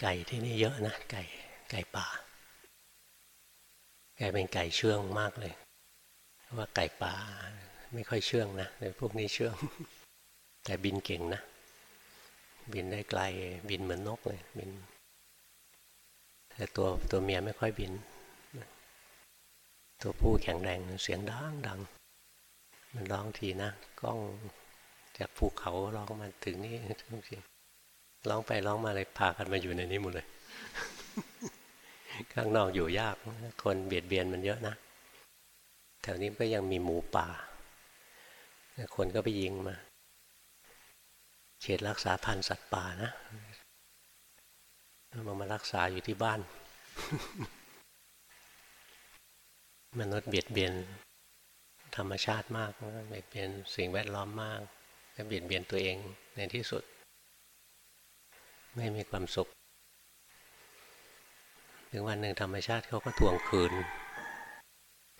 ไก่ที่นี่เยอะนะไก่ไก่ป่า ไก่เป็นไก่เชื่องมากเลย ว่าไก่ป่าไม่ค่อยเชื่องนะแต่พวกนี้เชื่อง แต่บินเก่งนะ บินได้ไกลบินเหมือนนกเลยบิน แต่ตัวตัวเมียไม่ค่อยบิน ตัวผู้แข็งแรงเสียงดังดังมันร้องทีนะกล้องจากภูเขาร้องมาถึงนี่ทุกที ร้องไปร้องมาเลยพากันมาอยู่ในนี้หมดเลย ข้างนอกอยู่ยาก คนเบียดเบียนมันเยอะนะ แถวนี้ก็ยังมีหมูป่า คนก็ไปยิงมา เขตรักษาพันธุ์สัตว์ป่านะมามารักษาอยู่ที่บ้าน มนุษย์เบียดเบียน ธรรมชาติมากเบียดเบียนสิ่งแวดล้อมมากและเบียดเบียนตัวเองในที่สุด ไม่มีความสุข ถึงวันหนึ่งธรรมชาติเขาก็ทวงคืน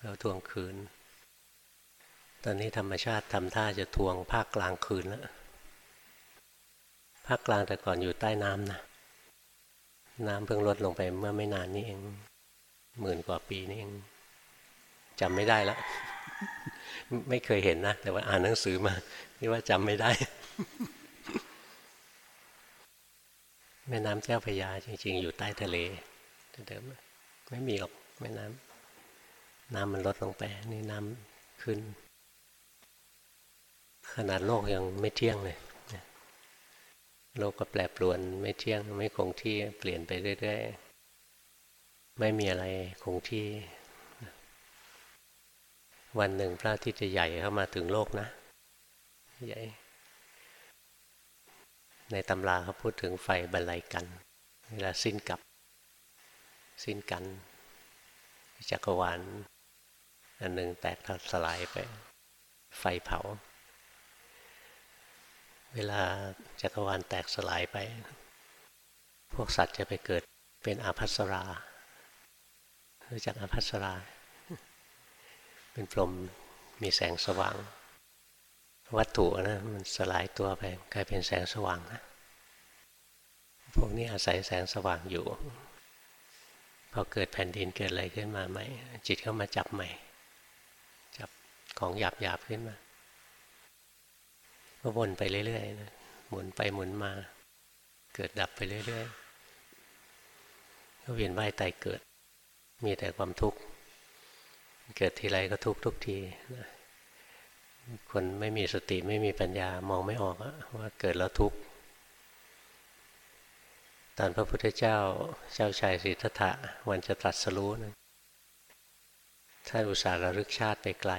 เราทวงคืน ตอนนี้ธรรมชาติทำท่าจะทวงภาคกลางคืนแล้วภาคกลางแต่ก่อนอยู่ใต้น้ำนะ น้ำเพิ่งลดลงไปเมื่อไม่นานนี้เอง หมื่นกว่าปีนี่เองจำไม่ได้แล้วไม่เคยเห็นนะ แต่ว่าอ่านหนังสือมาที่ว่าจำไม่ได้ แม่น้ำเจ้าพยาจริง ๆ อยู่ใต้ทะเลเดิมไม่มีหรอกแม่น้ำน้ำมันลดลงไปนี่น้ำขึ้น ขนาดโลกยังไม่เที่ยงเลยโลกก็แปรปรวนไม่เที่ยงไม่คงที่เปลี่ยนไปเรื่อยๆ ไม่มีอะไรคงที่ วันหนึ่งพระอาทิตย์จะใหญ่เข้ามาถึงโลกนะ ใหญ่ ในตำราเขาพูดถึงไฟบรรลัยกัน เวลาสิ้นกับสิ้นกันจักรวาลอันหนึ่งแตกสลายไป ไฟเผา เวลาจักรวาลแตกสลายไป พวกสัตว์จะไปเกิดเป็นอาภัสรารู้จักอาภัสรา เป็นพรหมมีแสงสว่าง วัตถุนะมันสลายตัวไปกลายเป็นแสงสว่างนะพวกนี้อาศัยแสงสว่างอยู่ พอเกิดแผ่นดินเกิดอะไรขึ้นมาใหม่จิตเข้ามาจับใหม่ จับของหยาบหยาบขึ้นมา ก็วนไปเรื่อยๆนะหมุนไปหมุนมา เกิดดับไปเรื่อยๆก็เวียนว่ายตายเกิด มีแต่ความทุกข์ เกิดทีไรก็ทุกทุกทีนะ คนไม่มีสติไม่มีปัญญามองไม่ออกว่าเกิดแล้วทุกข์ตอนพระพุทธเจ้าเจ้าชายสิทธัตถะวันจะตรัสรู้นะท่านอุตส่าห์ระลึกชาติไปไกล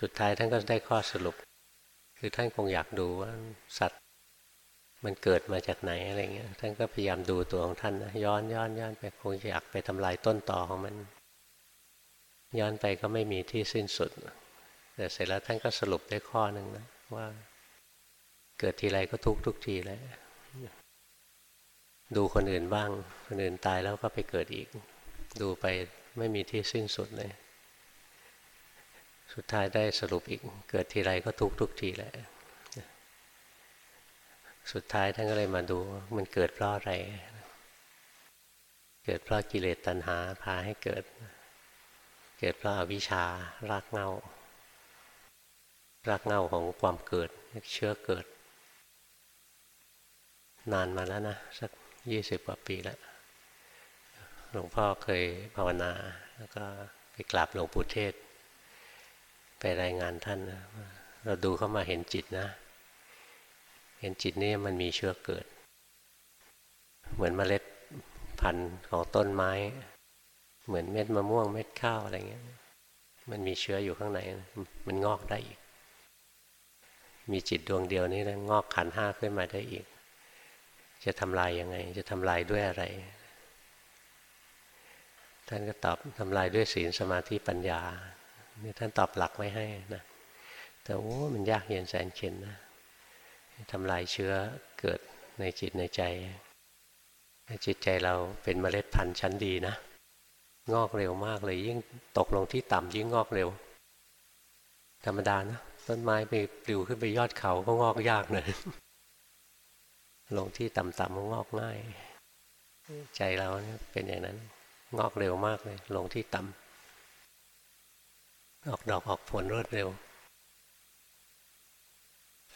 สุดท้ายท่านก็ได้ข้อสรุป คือท่านคงอยากดูว่าสัตว์มันเกิดมาจากไหนอะไรเงี้ยท่านก็พยายามดูตัวของท่านนะย้อนย้อนย้อนไปคงอยากไปทำลายต้นต่อของมัน ย้อนไปก็ไม่มีที่สิ้นสุด แต่เสร็จแล้วท่านก็สรุปได้ข้อหนึ่งนะว่า เกิดทีไรก็ทุกทุกทีเลยดูคนอื่นบ้าง คนอื่นตายแล้วก็ไปเกิดอีก ดูไปไม่มีที่สิ้นสุดเลย สุดท้ายได้สรุปอีก เกิดทีไรก็ทุกทุกทีแหละ สุดท้ายท่านก็เลยมาดูมันเกิดเพราะอะไร เกิดเพราะกิเลสตัณหาพาให้เกิด เกิดเพราะอาวิชชารากเงารากเงาของความเกิดเชื้อเกิด นานมาแล้วนะ สักยี่สิบกว่าปีแล้วหลวงพ่อเคยภาวนา แล้วก็ไปกราบหลวงปู่เทศ ไปรายงานท่าน เราดูเข้ามาเห็นจิตนะ เห็นจิตนี่มันมีเชื้อเกิด เหมือนเมล็ดพันธุ์ของต้นไม้ เหมือนเม็ดมะม่วงเม็ดข้าวอะไรเงี้ย มันมีเชื้ออยู่ข้างในมันงอกได้อีก มีจิตดวงเดียวนี้แล้วงอกขันห้าขึ้นมาได้อีก จะทำลายยังไง จะทำลายด้วยอะไร ท่านก็ตอบทำลายด้วยศีลสมาธิปัญญานี่ท่านตอบหลักไว้ให้นะแต่โอ้มันยากเย็นแสนเข็นนะทำลายเชื้อเกิดในจิตในใจ จิตใจเราเป็นเมล็ดพันธุ์ชั้นดีนะ งอกเร็วมากเลย ยิ่งตกลงที่ต่ำยิ่งงอกเร็ว ธรรมดานะต้นไม้ไปปลิวขึ้นไปยอดเขาก็งอกยากเลยลงที่ต่ำๆงอกง่าย ใจเราเนี่ยเป็นอย่างนั้น งอกเร็วมากเลย ลงที่ต่ำออกดอกออกผลรวดเร็ว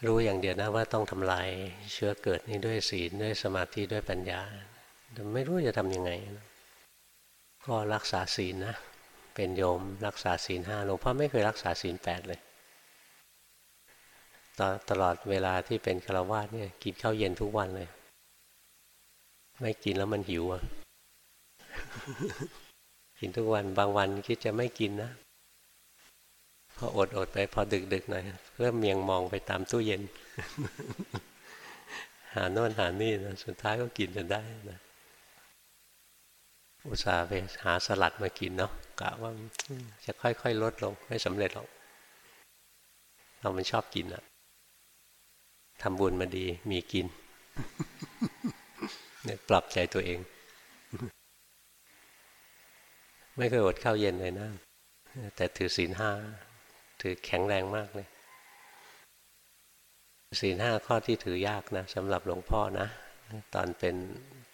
รู้อย่างเดียวนะว่าต้องทำลายเชื้อเกิดนี้ด้วยศีลด้วยสมาธิด้วยปัญญาแต่ไม่รู้จะทำยังไง ก็รักษาศีลนะ เป็นโยมรักษาศีลห้าหลวงพ่อไม่เคยรักษาศีลแปดเลยตตลอดเวลาที่เป็นฆราวาสเนี่ยกินข้าวเย็นทุกวันเลย ไม่กินแล้วมันหิวอะ กินทุกวันบางวันคิดจะไม่กินนะพออดอดไปพอดึกดึกหน่อยเริ่มเมียงมองไปตามตู้เย็น หาโน่นหานี่นะสุดท้ายก็กินจนได้นะ อุตส่าห์ไปหาสลัดมากินเนาะกะว่าจะค่อยๆลดลงไม่สำเร็จหรอกเรามันชอบกินอะทำบุญมาดีมีกินเนี่ยปรับใจตัวเอง ไม่เคยอดข้าวเย็นเลยนะ แต่ถือศีลห้าถือแข็งแรงมากเลยศีลห้าข้อที่ถือยากนะสำหรับหลวงพ่อนะ ตอนเป็น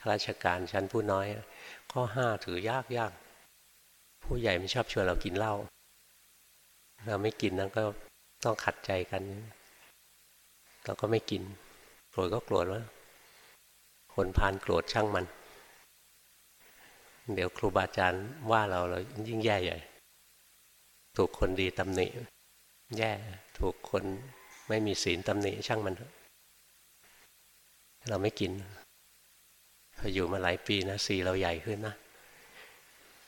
ข้าราชการชั้นผู้น้อย ข้อห้าถือยากยากผู้ใหญ่ไม่ชอบชวนเรากินเหล้าเราไม่กินนั้นก็ต้องขัดใจกันเราก็ไม่กินโกรธก็โกรธว่าคนพานโกรธช่างมัน เดี๋ยวครูบาอาจารย์ว่าเราเรายิ่งแย่ใหญ่ ถูกคนดีตำหนิแย่ ถูกคนไม่มีศีลตำหนิช่างมันเเราไม่กินพออยู่มาหลายปีนะสีเราใหญ่ขึ้นนะ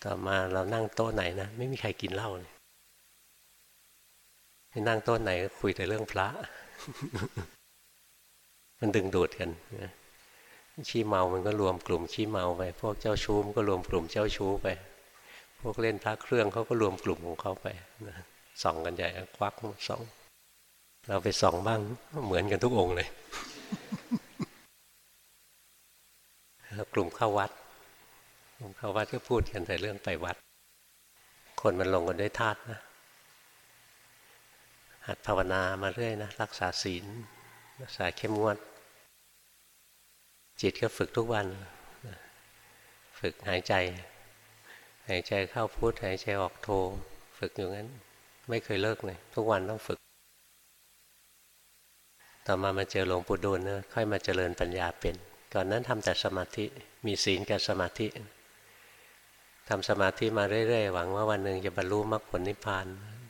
ต่อมาเรานั่งโต๊ะไหนนะไม่มีใครกินเหล้าเลยนั่งโต๊ะไหนก็คุยแต่เรื่องพระ มันดึงดูดกันขี้เมา มันก็รวมกลุ่มขี้เมาไป พวกเจ้าชู้มันก็รวมกลุ่มเจ้าชู้ไป พวกเล่นพระเครื่องเขาก็รวมกลุ่มของเขาไปส่องกันใหญ่ควักส่อง เราไปส่องบ้างเหมือนกันทุกองค์เลยแล้ว กลุ่มเข้าวัดกลุ่มเข้าวัดก็พูดกันแต่เรื่องไปวัด คนมันลงกันด้วยธาตุนะ หัดภาวนามาเรื่อยนะ รักษาศีล รักษาเข้มงวด จิตก็ฝึกทุกวัน ฝึกหายใจ หายใจเข้าพุทหายใจออกโท ฝึกอยู่งั้น ไม่เคยเลิกเลย ทุกวันต้องฝึกต่อมามาเจอหลวงปู่ดูลนะค่อยมาเจริญปัญญาเป็น ก่อนนั้นทำแต่สมาธิมีศีลกับสมาธิทำสมาธิมาเรื่อยๆ หวังว่าวันหนึ่งจะบรรลุมรรคผลนิพพาน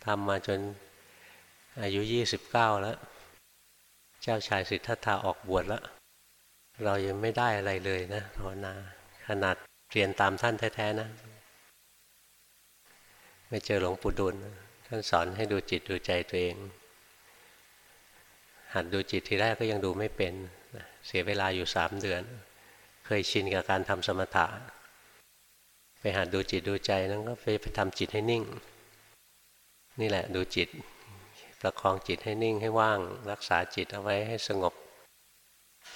ทำมาจนอายุยี่สิบเก้าแล้ว เจ้าชายสิทธัตถะออกบวชแล้ว เรายังไม่ได้อะไรเลยนะภาวนาขนาดเรียนตามท่านแท้ๆนะ ไม่เจอหลวงปู่ดุลท่านสอนให้ดูจิตดูใจตัวเอง หัดดูจิตทีแรกก็ยังดูไม่เป็น เสียเวลาอยู่สามเดือน เคยชินกับการทำสมถะ ไปหัดดูจิตดูใจนั้นก็ไปไปทำจิตให้นิ่ง นี่แหละดูจิต ประคองจิตให้นิ่งให้ว่าง รักษาจิตเอาไว้ให้สงบ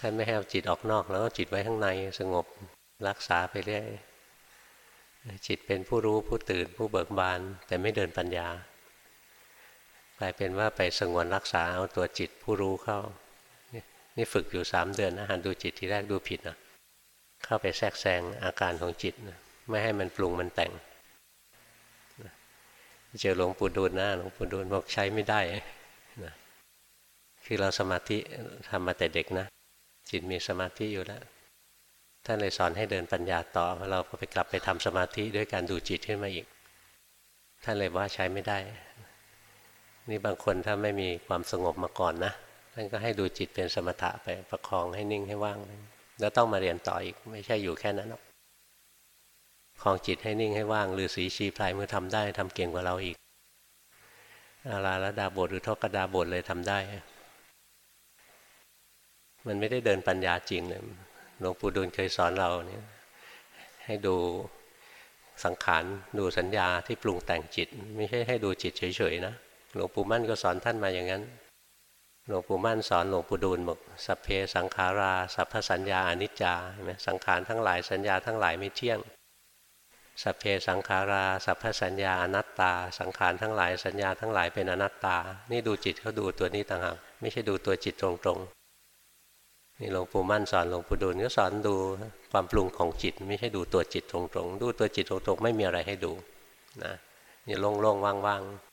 ท่านไม่ให้เอาจิตออกนอก แล้วก็จิตไว้ข้างในสงบรักษาไปเรื่อยจิตเป็นผู้รู้ผู้ตื่นผู้เบิกบาน แต่ไม่เดินปัญญากลายเป็นว่าไปสงวนรักษาเอาตัวจิตผู้รู้เข้า นี่ฝึกอยู่สามเดือนนะหันดูจิตทีแรกดูผิดนะเข้าไปแทรกแซงอาการของจิตนะไม่ให้มันปรุงมันแต่งเจอหลวงปู่ดูลนะหลวงปู่ดูลบอกใช้ไม่ได้นะคือเราสมาธิทำมาแต่เด็กนะ จิตมีสมาธิอยู่แล้วท่านเลยสอนให้เดินปัญญาต่อเราพอไปกลับไปทำสมาธิด้วยการดูจิตขึ้นมาอีก ท่านเลยว่าใช้ไม่ได้ นี่บางคนถ้าไม่มีความสงบมาก่อนนะ ท่านก็ให้ดูจิตเป็นสมถะไปประคองให้นิ่งให้ว่าง แล้วต้องมาเรียนต่ออีกไม่ใช่อยู่แค่นั้นหรอกคลองจิตให้นิ่งให้ว่างหรือสีชีพลายมือทำได้ทำเก่งกว่าเราอีกอาราละดาบทหรือทกดาบทเลยทำได้ มันไม่ได้เดินปัญญาจริงเลยหลวงปู่ดูลเคยสอนเราเนี่ยให้ดูสังขารดูสัญญาที่ปรุงแต่งจิต ไม่ใช่ให้ดูจิตเฉยๆนะหลวงปู่มั่นก็สอนท่านมาอย่างนั้น หลวงปู่มั่นสอนหลวงปู่ดูลบอกสัพเพสังขาราสัพพสัญญาอนิจจาเห็นไหมสังขารทั้งหลายสัญญาทั้งหลายไม่เที่ยง สัพเพสังขาราสัพพสัญญาอนัตตา สังขารทั้งหลายสัญญาทั้งหลายเป็นอนัตตา นี่ดูจิตเขาดูตัวนี้ต่างหากไม่ใช่ดูตัวจิตตรงนี่หลวงปู่มั่นสอนหลวงปู่ดูลก็สอนดูความปรุงของจิต ไม่ใช่ดูตัวจิตตรงๆดูตัวจิตตรงๆไม่มีอะไรให้ดูนะนี่โล่งๆว่างๆ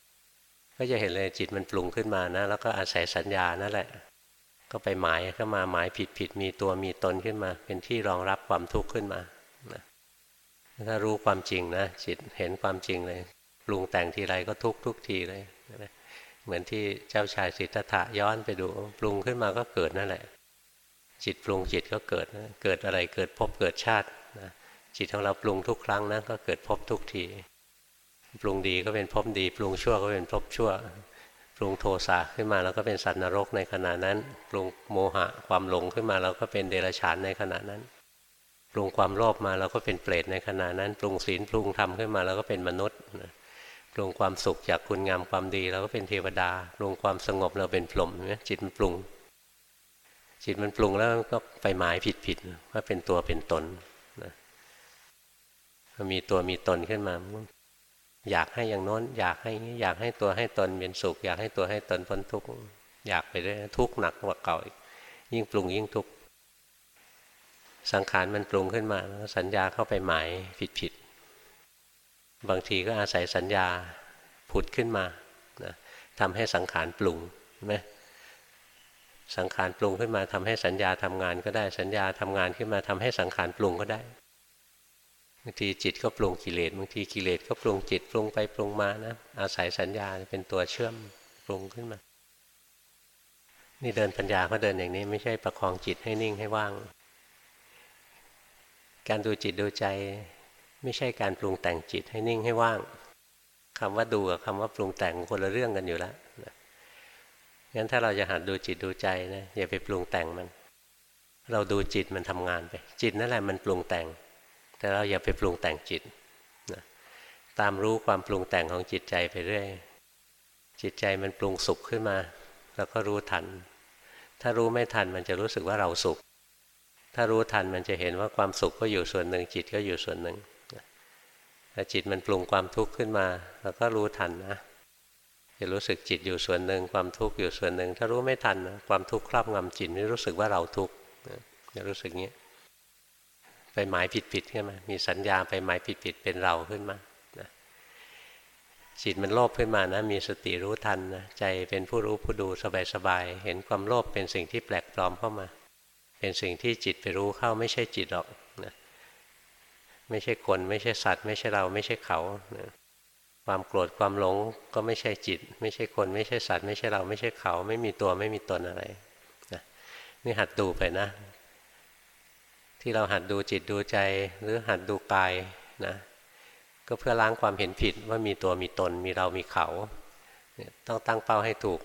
ก็จะเห็นเลยจิตมันปรุงขึ้นมานะ แล้วก็อาศัยสัญญานั่นแหละ ก็ไปหมายเข้ามาหมายผิดๆมีตัวมีตนขึ้นมา เป็นที่รองรับความทุกข์ขึ้นมาถ้ารู้ความจริงนะจิตเห็นความจริงเลยปรุงแต่งทีไรก็ทุกทุกทีเลยเหมือนที่เจ้าชายสิทธัตถะย้อนไปดูปรุงขึ้นมาก็เกิดนั่นแหละ จิตปรุงจิตก็เกิดนะเกิดอะไรเกิดพบเกิดชาตินะจิตของเราปรุงทุกครั้งนะก็เกิดพบทุกที ปรุงดีก็เป็นภพดี ปรุงชั่วก็เป็นภพชั่ว ปรุงโทสะขึ้นมาแล้วก็เป็นสัตว์นรกในขณะนั้น ปรุงโมหะความหลงขึ้นมาเราก็เป็นเดรัจฉานในขณะนั้น ปรุงความโลภมาเราก็เป็นเปรตในขณะนั้น ปรุงศีลปรุงธรรมขึ้นมาเราก็เป็นมนุษย์ปรุงความสุขจากคุณงามความดีเราก็เป็นเทวดา ปรุงความสงบเราเป็นพรหมจิตมันปรุง จิตมันปรุงแล้วก็ไปหมายผิดๆว่าเป็นตัวเป็นตนนะมีตัวมีตนขึ้นมา อยากให้อย่างโน้น อยากให้อยากให้ตัวให้ตนเป็นสุข อยากให้ตัวให้ตนพ้นทุกข์อยากไปเรื่อยทุกข์หนักกว่าเก่าอีกยิ่งปรุงยิ่งทุกข์สังขารมันปรุงขึ้นมาสัญญาเข้าไปหมายผิดๆบางทีก็อาศัยสัญญาผุดขึ้นมานะทำให้สังขารปรุงใช่ไหมสังขารปรุงขึ้นมาทำให้สัญญาทำงานก็ได้สัญญาทำงานขึ้นมาทำให้สังขารปรุงก็ได้ บางทีจิตก็ปรุงกิเลสบางทีกิเลสก็ปรุงจิตปรุงไปปรุงมานะอาศัยสัญญาเป็นตัวเชื่อมปรุงขึ้นมา นี่เดินปัญญาก็เดินอย่างนี้ ไม่ใช่ประคองจิตให้นิ่งให้ว่าง การดูจิตดูใจไม่ใช่การปรุงแต่งจิตให้นิ่งให้ว่างคำว่าดูกับคำว่าปรุงแต่งคนละเรื่องกันอยู่แล้วงั้นถ้าเราจะหัดดูจิตดูใจนะอย่าไปปรุงแต่งมัน เราดูจิตมันทำงานไป จิตนั่นแหละมันปรุงแต่ง แต่เราอย่าไปปรุงแต่งจิตนะตามรู้ความปรุงแต่งของจิตใจไปเรื่อย จิตใจมันปรุงสุขขึ้นมาเราก็รู้ทัน ถ้ารู้ไม่ทันมันจะรู้สึกว่าเราสุข ถ้ารู้ทันมันจะเห็นว่าความสุขก็อยู่ส่วนหนึ่ง จิตก็อยู่ส่วนหนึ่งถ้าจิตมันปรุงความทุกข์ขึ้นมาเราก็รู้ทันนะจะรู้สึกจิตอยู่ส่วนหนึ่งความทุกข์อยู่ส่วนหนึ่ง ถ้ารู้ไม่ทันนะความทุกข์ครอบงำจิตนี่รู้สึกว่าเราทุกข์จะรู้สึกงี้ ไปหมายผิดๆขึ้นมา มีสัญญาไปหมายผิดๆเป็นเราขึ้นมาจิตมันโลภขึ้นมานะ มีสติรู้ทันนะใจเป็นผู้รู้ผู้ดูสบายๆ เห็นความโลภเป็นสิ่งที่แปลกปลอมเข้ามา เป็นสิ่งที่จิตไปรู้เข้าไม่ใช่จิตหรอกนะไม่ใช่คนไม่ใช่สัตว์ ไม่ใช่เราไม่ใช่เขานะความโกรธความหลงก็ไม่ใช่จิต ไม่ใช่คนไม่ใช่สัตว์ ไม่ใช่เราไม่ใช่เขา ไม่มีตัวไม่มีตนอะไรนะนี่หัดดูไปนะ ที่เราหัดดูจิตดูใจ หรือหัดดูกายนะก็เพื่อล้างความเห็นผิดว่ามีตัวมีตนมีเรามีเขาต้องตั้งเป้าให้ถูก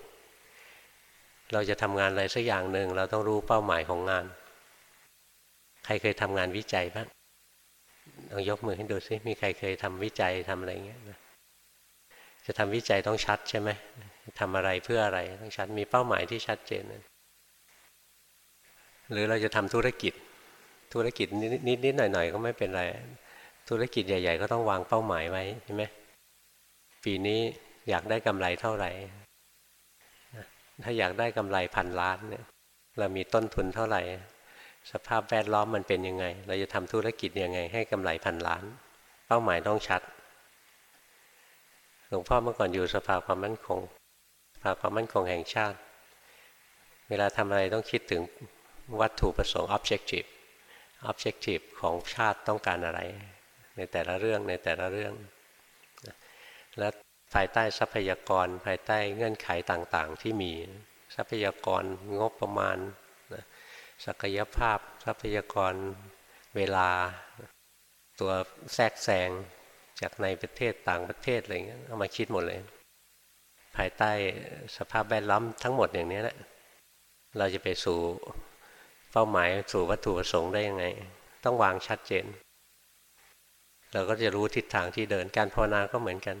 เราจะทำงานอะไรสักอย่างหนึ่งเราต้องรู้เป้าหมายของงาน ใครเคยทำงานวิจัยบ้างลองยกมือให้ดูซิมีใครเคยทำวิจัยทำอะไรเงี้ยนะจะทำวิจัยต้องชัดใช่ไหมทำอะไรเพื่ออะไรต้องชัดมีเป้าหมายที่ชัดเจนนะหรือเราจะทำธุรกิจ ธุรกิจนิดๆหน่อยๆก็ไม่เป็นไร ธุรกิจใหญ่ ๆ ก็ต้องวางเป้าหมายไว้ใช่ไหมปีนี้อยากได้กำไรเท่าไหร่ ถ้าอยากได้กำไรพันล้านเนี่ยเรามีต้นทุนเท่าไหร่ สภาพแวดล้อมมันเป็นยังไง เราจะทำธุรกิจยังไง ให้กำไรพันล้าน เป้าหมายต้องชัด หลวงพ่อเมื่อก่อนอยู่สภาความมั่นคงสภาความมั่นคงแห่งชาติ เวลาทำอะไรต้องคิดถึงวัตถุประสงค์ objective objective ของชาติต้องการอะไร ในแต่ละเรื่องในแต่ละเรื่อง และภายใต้ทรัพยากรภายใต้เงื่อนไขต่างๆ ที่มีทรัพยากรงบประมาณศักยภาพทรัพยากรเวลา ตัวแทรกแซงจากในประเทศต่างประเทศอะไรเงี้ยเอามาคิดหมดเลย ภายใต้สภาพแวดล้อมทั้งหมดอย่างนี้แหละเราจะไปสู่ เป้าหมายสู่วัตถุประสงค์ได้ยังไง ต้องวางชัดเจน เราก็จะรู้ทิศทางที่เดินการภาวนาก็เหมือนกัน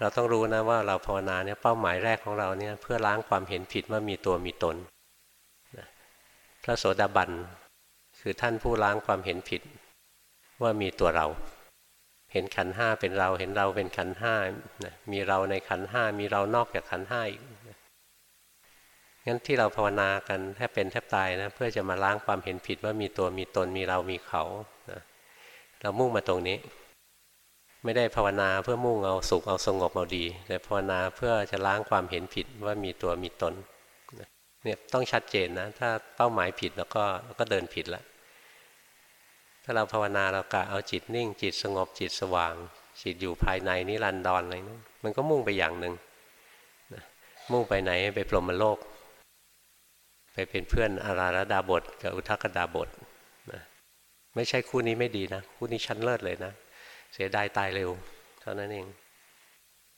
เราต้องรู้นะว่าเราภาวนาเนี่ยเป้าหมายแรกของเราเนี่ยเพื่อล้างความเห็นผิดว่ามีตัวมีตนพระโสดาบันคือท่านผู้ล้างความเห็นผิดว่ามีตัวเรา เห็นขันห้าเป็นเรา เห็นเราเป็นขันห้ามีเราในขันห้ามีเรานอกจากขันห้าอีก งั้นที่เราภาวนากันแทบเป็นแทบตายนะเพื่อจะมาล้างความเห็นผิดว่ามีตัวมีตนมีเรามีเขานะเรามุ่งมาตรงนี้ ไม่ได้ภาวนาเพื่อมุ่งเอาสุขเอาสงบเอาดี แต่ภาวนาเพื่อจะล้างความเห็นผิดว่ามีตัวมีตนเนี่ยต้องชัดเจนนะ ถ้าเป้าหมายผิดแล้วก็เราก็เดินผิดละถ้าเราภาวนาเรากะเอาจิตนิ่ง จิตสงบจิตสว่าง จิตอยู่ภายในนิรันดรอะไรนั้นมันก็มุ่งไปอย่างหนึ่งมุ่งไปไหนไปพรหมโลก ไปเป็นเพื่อนอาราระดาบทกับอุทกดาบทนะไม่ใช่คู่นี้ไม่ดีนะ คู่นี้ชั้นเลิศเลยนะ เสียดายตายเร็ว เท่านั้นเอง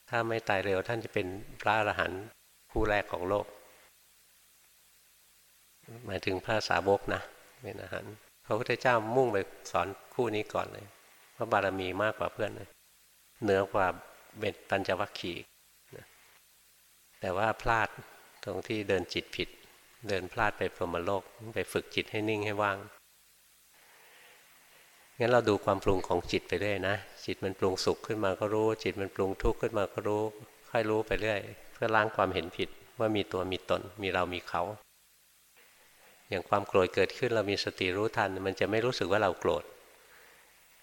ถ้าไม่ตายเร็วท่านจะเป็นพระอรหันต์คู่แรกของโลก หมายถึงพระสาวกนะเป็นอรหันต์พระพุทธเจ้ามุ่งไปสอนคู่นี้ก่อนเลยเพราะบารมีมากกว่าเพื่อนเลยเหนือกว่าเบ็ดปัญจวัคคีย์แต่ว่าพลาดตรงที่เดินจิตผิด เดินพลาดไปพรหมโลกไปฝึกจิตให้นิ่งให้ว่าง งั้นเราดูความปรุงของจิตไปเรื่อยนะ จิตมันปรุงสุขขึ้นมาก็รู้ จิตมันปรุงทุกข์ขึ้นมาก็รู้ ค่อยรู้ไปเรื่อย เพื่อล้างความเห็นผิดว่ามีตัวมีตน มีเรามีเขา อย่างความโกรธเกิดขึ้นเรามีสติรู้ทัน มันจะไม่รู้สึกว่าเราโกรธ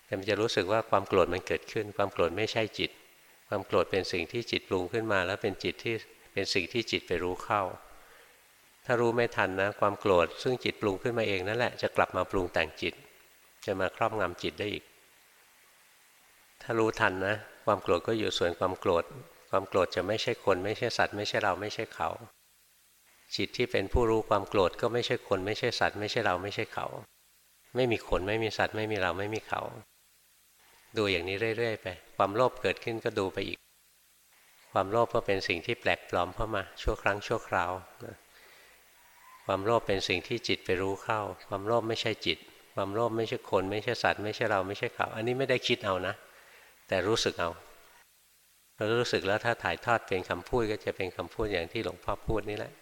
แต่มันจะรู้สึกว่าความโกรธมันเกิดขึ้น ความโกรธไม่ใช่จิต ความโกรธเป็นสิ่งที่จิตปรุงขึ้นมา แล้วเป็นจิตที่เป็นสิ่งที่จิตไปรู้เข้า ถ้ารู้ไม่ทันนะ ความโกรธซึ่งจิตปรุงขึ้นมาเองนั่นแหละจะกลับมาปรุงแต่งจิต จะมาครอบงำจิตได้อีก ถ้ารู้ทันนะ ความโกรธก็อยู่ส่วนความโกรธ ความโกรธจะไม่ใช่คนไม่ใช่สัตว์ ไม่ใช่เราไม่ใช่เขา จิตที่เป็นผู้รู้ความโกรธก็ไม่ใช่คนไม่ใช่สัตว์ ไม่ใช่เราไม่ใช่เขา ไม่มีคนไม่มีสัตว์ ไม่มีเราไม่มีเขา ดูอย่างนี้เรื่อยๆไป ความโลภเกิดขึ้นก็ดูไปอีก ความโลภก็เป็นสิ่งที่แปลกปลอมเข้ามาชั่วครั้งชั่วคราวนะ ความโลภเป็นสิ่งที่จิตไปรู้เข้า ความโลภไม่ใช่จิต ความโลภไม่ใช่คนไม่ใช่สัตว์ไม่ใช่เราไม่ใช่เขา อันนี้ไม่ได้คิดเอานะ แต่รู้สึกเอาเรารู้สึกแล้วถ้าถ่ายทอดเป็นคำพูดก็จะเป็นคำพูดอย่างที่หลวงพ่อพูดนี่แหละ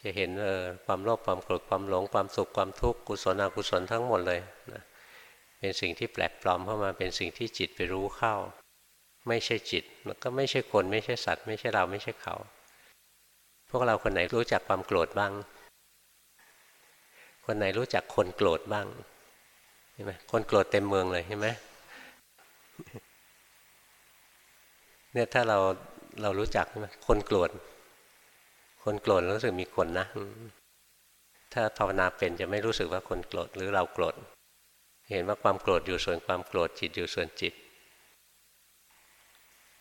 จะเห็นเออความโลภความโกรธความหลงความสุขความทุกข์กุศลอกุศลทั้งหมดเลยนะเป็นสิ่งที่แปลกปลอมเข้ามาเป็นสิ่งที่จิตไปรู้เข้า ไม่ใช่จิตแล้วก็ไม่ใช่คนไม่ใช่สัตว์ ไม่ใช่เราไม่ใช่เขา พวกเราคนไหนรู้จักความโกรธบ้าง คนไหนรู้จักคนโกรธบ้างเห็นไหมคนโกรธเต็มเมืองเลยเห็นไหมเนี่ยถ้าเราเรารู้จักใช่ไหมคนโกรธคนโกรธรู้สึกมีคนนะ ถ้าภาวนาเป็นจะไม่รู้สึกว่าคนโกรธหรือเราโกรธเห็นว่าความโกรธอยู่ส่วนความโกรธจิตอยู่ส่วนจิต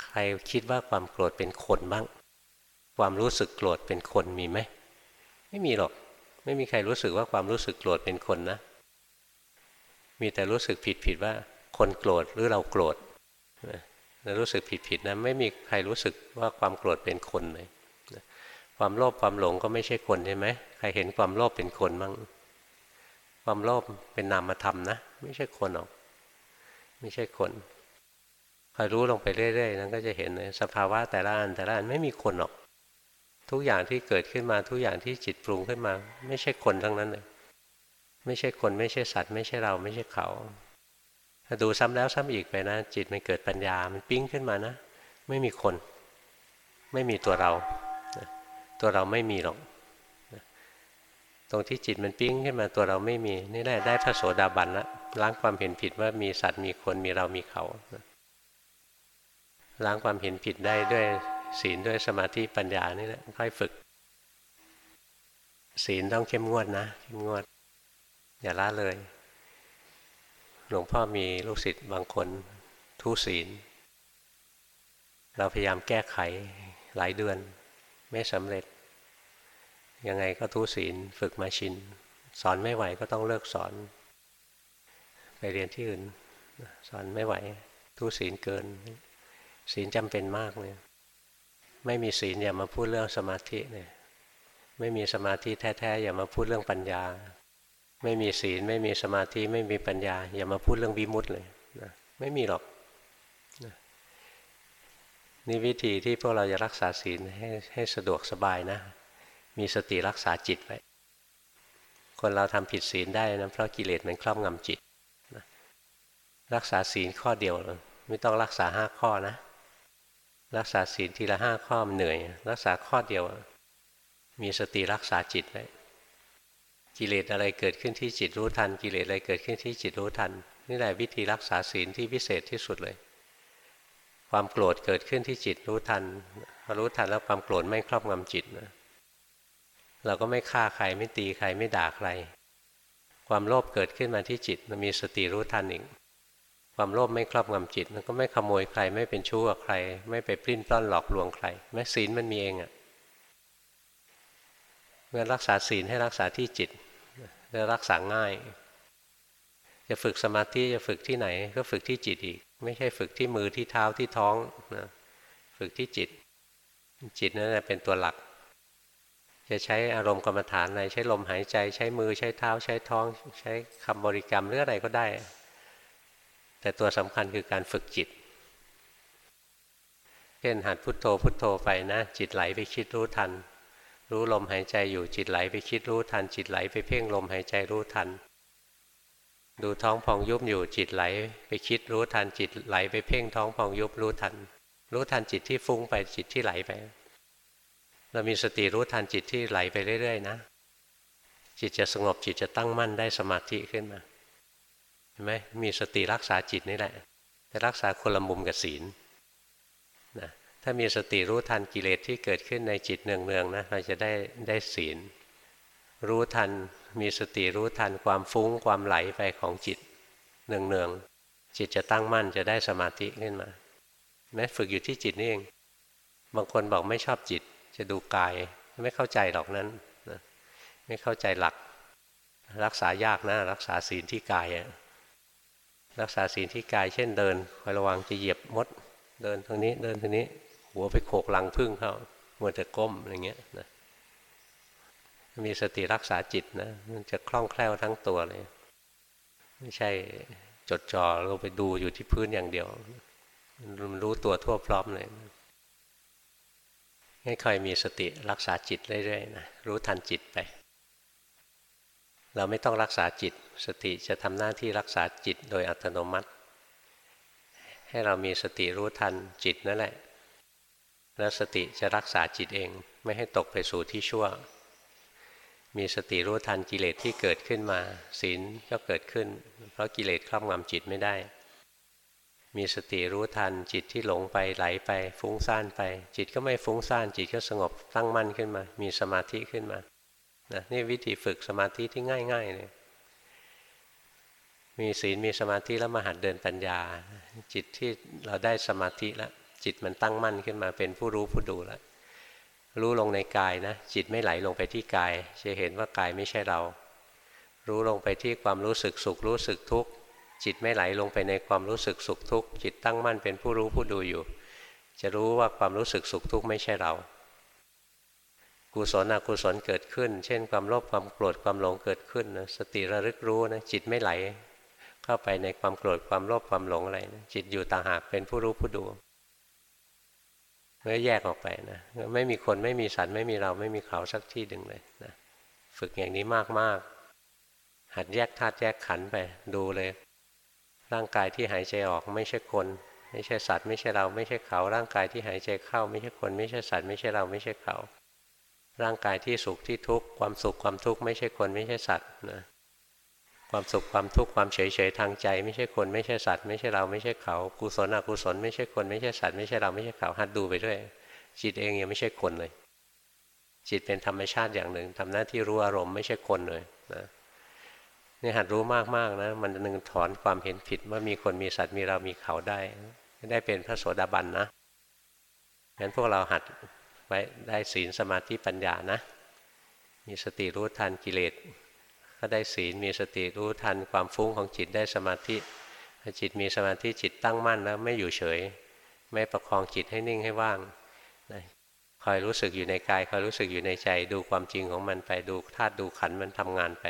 ใครคิดว่าความโกรธเป็นคนบ้าง ความรู้สึกโกรธเป็นคนมีไหม ไม่มีหรอก ไม่มีใครรู้สึกว่าความรู้สึกโกรธเป็นคนนะ มีแต่รู้สึกผิดผิดว่าคนโกรธหรือเราโกรธนะรู้สึกผิดผิดนะไม่มีใครรู้สึกว่าความโกรธเป็นคนเลยความโลภความหลงก็ไม่ใช่คนใช่ไหมใครเห็นความโลภเป็นคนบ้างความโลภเป็นนามธรรมนะ ไม่ใช่คนหรอก ไม่ใช่คนคอยรู้ลงไปเรื่อยๆนั้นก็จะเห็นเลยสภาวะแต่ละอันแต่ละอันไม่มีคนหรอก ทุกอย่างที่เกิดขึ้นมาทุกอย่างที่จิตปรุงขึ้นมา ไม่ใช่คนทั้งนั้นเลยไม่ใช่คนไม่ใช่สัตว์ ไม่ใช่เราไม่ใช่เขาถ้าดูซ้ำแล้วซ้ำอีกไปนะ จิตมันเกิดปัญญามันปิ้งขึ้นมานะ ไม่มีคน ไม่มีตัวเราตัวเราไม่มีหรอกตรงที่จิตมันปิ้งขึ้นมาตัวเราไม่มี นี่แหละได้พระโสดาบันละล้างความเห็นผิดว่ามีสัตว์มีคนมีเรามีเขาล้างความเห็นผิดได้ด้วย ศีลด้วยสมาธิปัญญานี่แหละค่อยฝึก ศีลต้องเข้มงวดนะเข้มงวด อย่าละเลย หลวงพ่อมีลูกศิษย์บางคนทุศีล เราพยายามแก้ไขหลายเดือน ไม่สำเร็จ ยังไงก็ทุศีลฝึกมาชิน สอนไม่ไหวก็ต้องเลิกสอน ไปเรียนที่อื่น สอนไม่ไหวทุศีลเกินศีลจำเป็นมากเลย ไม่มีศีลอย่ามาพูดเรื่องสมาธิเนี่ยไม่มีสมาธิแท้ๆอย่ามาพูดเรื่องปัญญา ไม่มีศีลไม่มีสมาธิไม่มีปัญญา อย่ามาพูดเรื่องวิมุตต์เลยนะไม่มีหรอกนะนี่วิธีที่พวกเราจะรักษาศีลให้ให้สะดวกสบายนะ มีสติรักษาจิตไว้คนเราทำผิดศีลได้นะเพราะกิเลสมันครอบงำจิตนะรักษาศีลข้อเดียว ไม่ต้องรักษาห้าข้อนะ รักษาศีลทีละห้าข้อมเหนื่อย รักษาข้อเดียว มีสติรักษาจิตไว้กิเลสอะไรเกิดขึ้นที่จิตรู้ทัน กิเลสอะไรเกิดขึ้นที่จิตรู้ทัน นี่แหละวิธีรักษาศีลที่พิเศษที่สุดเลย ความโกรธเกิดขึ้นที่จิตรู้ทันรู้ทันแล้วความโกรธไม่ครอบงำจิตนะเราก็ไม่ฆ่าใครไม่ตีใครไม่ด่าใคร ความโลภเกิดขึ้นมาที่จิตมันมีสติรู้ทันอีก ความโลภไม่ครอบงำจิตมันก็ไม่ขโมยใครไม่เป็นชู้กับใคร ไม่ไปปลิ้นปล้อนหลอกลวงใครแม้ศีลมันมีเองอะ่ะเมื่อรักษาศีลให้รักษาที่จิตจะรักษาง่าย จะฝึกสมาธิจะฝึกที่ไหน ก็ฝึกที่จิตอีก ไม่ใช่ฝึกที่มือที่เท้าที่ท้องนะฝึกที่จิต จิตนั่นแหละเป็นตัวหลัก จะใช้อารมณ์กรรมฐานอะไรใช้ลมหายใจใช้มือใช้เท้าใช้ท้อง ใช้คำบริกรรมหรืออะไรก็ได้ แต่ตัวสำคัญคือการฝึกจิต เช่นหัดพุทโธพุทโธไปนะ จิตไหลไปคิดรู้ทัน รู้ลมหายใจอยู่จิตไหลไปคิดรู้ทัน จิตไหลไปเพ่งลมหายใจรู้ทัน ดูท้องพองยุบอยู่จิตไหล ไปคิดรู้ทันจิตไหลไปเพ่งท้องพองยุบรู้ทัน รู้ทันจิตที่ฟุ้งไปจิตที่ไหลไป เรามีสติรู้ทันจิตที่ไหลไปเรื่อยๆนะ จิตจะสงบจิตจะตั้งมั่นได้สมาธิขึ้นมา ห็นไหมมีสติรักษาจิตนี่แหละ แต่รักษาคนละมุมกับศีลนะถ้ามีสติรู้ทันกิเลสที่เกิดขึ้นในจิตเนืองๆนะเราจะได้ได้ศีล รู้ทันมีสติรู้ทันความฟุ้งความไหลไปของจิตเนืองๆจิตจะตั้งมั่นจะได้สมาธิขึ้นมาแม้ฝึกอยู่ที่จิตนี่เอง บางคนบอกไม่ชอบจิต จะดูกายไม่เข้าใจหรอกนั้นนะไม่เข้าใจหลัก รักษายากนะรักษาศีลที่กายอะ รักษาศีลที่กายเช่นเดินคอยระวังจะเหยียบมด เดินทางนี้เดินทางนี้ หัวไปโขกหลังพึ่งเขามัวแต่ก้มอะไรเงี้ยนะมีสติรักษาจิตนะมันจะคล่องแคล่วทั้งตัวเลย ไม่ใช่จดจ่อลงไปดูอยู่ที่พื้นอย่างเดียวมันรู้ตัวทั่วพร้อมเลยให้คอยมีสติรักษาจิตเรื่อยๆนะรู้ทันจิตไป เราไม่ต้องรักษาจิต สติจะทำหน้าที่รักษาจิตโดยอัตโนมัติ ให้เรามีสติรู้ทันจิตนั่นแหละ แล้วสติจะรักษาจิตเองไม่ให้ตกไปสู่ที่ชั่ว มีสติรู้ทันกิเลสที่เกิดขึ้นมา ศีลก็เกิดขึ้น เพราะกิเลสครอบงำจิตไม่ได้ มีสติรู้ทันจิตที่หลงไปไหลไปฟุ้งซ่านไป จิตก็ไม่ฟุ้งซ่านจิตก็สงบตั้งมั่นขึ้นมา มีสมาธิขึ้นมา นะนี่วิธีฝึกสมาธิที่ง่ายๆเลยมีศีลมีสมาธิแล้วมาหัดเดินปัญญา จิตที่เราได้สมาธิแล้วจิตมันตั้งมั่นขึ้นมาเป็นผู้รู้ผู้ดูแล้วรู้ลงในกายนะ จิตไม่ไหลลงไปที่กาย จะเห็นว่ากายไม่ใช่เรา รู้ลงไปที่ความรู้สึกสุขรู้สึกทุกข์จิตไม่ไหลลงไปในความรู้สึกสุขทุกข์จิตตั้งมั่นเป็นผู้รู้ผู้ดูอยู่ จะรู้ว่าความรู้สึกสุขทุกข์ไม่ใช่เรา กุศลอกุศลเกิดขึ้น เช่น ความโลภความโกรธความหลงเกิดขึ้นนะสติระลึกรู้นะจิตไม่ไหล เข้าไปในความโกรธความโลภความหลงอะไรนะจิตอยู่ต่างหากเป็นผู้รู้ผู้ดูก็แยกออกไปนะไม่มีคนไม่มีสัตว์ไม่มีเราไม่มีเขาสักที่หนึ่งเลยนะฝึกอย่างนี้มากๆหัดแยกธาตุแยกขันไปดูเลย ร่างกายที่หายใจออกไม่ใช่คน ไม่ใช่สัตว์ ไม่ใช่เราไม่ใช่เขา ร่างกายที่หายใจเข้า ไม่ใช่คน ไม่ใช่สัตว์ไม่ใช่เราไม่ใช่เขา ร่างกายที่สุขที่ทุกข์ความสุขความทุกข์ไม่ใช่คนไม่ใช่สัตว์นะความสุขความทุกข์ความเฉยเฉยทางใจ ไม่ใช่คนไม่ใช่สัตว์ไม่ใช่เราไม่ใช่เขากุศลอกุศลไม่ใช่คนไม่ใช่สัตว์ไม่ใช่เราไม่ใช่เขาหัดดูไปด้วย จิตเองยังไม่ใช่คนเลย จิตเป็นธรรมชาติอย่างหนึ่งทำหน้าที่รู้อารมณ์ไม่ใช่คนเลยนะนี่หัดรู้มากๆนะมันหนึ่งถอนความเห็นผิดว่ามีคนมีสัตว์มีเรามีเขาได้ได้เป็นพระโสดาบันนะงั้นพวกเราหัด ไว้ได้ศีลสมาธิปัญญานะ มีสติรู้ทันกิเลสก็ได้ศีลมีสติรู้ทันความฟุ้งของจิตได้สมาธิจิตมีสมาธิจิตตั้งมั่นแล้วไม่อยู่เฉย ไม่ประคองจิตให้นิ่งให้ว่างนะคอยรู้สึกอยู่ในกายคอยรู้สึกอยู่ในใจดูความจริงของมันไปดูธาตุดูขันมันทำงานไป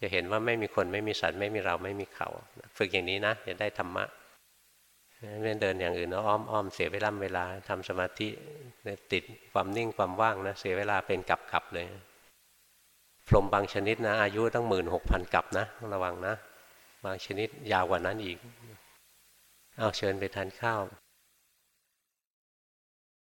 จะเห็นว่าไม่มีคนไม่มีสัตว์ไม่มีเราไม่มีเขา ฝึกอย่างนี้นะจะได้ธรรมะ ไม่เดินอย่างอื่นอ้อมอ้อมเสียเวลาเวลาทำสมาธิติดความนิ่งความว่างนะเสียเวลาเป็นกับกับเลยพรมบางชนิดนะ อายุตั้งหมื่นหกพันกับนะระวังนะ บางชนิดยาวกว่านั้นอีก เอาเชิญไปทานข้าว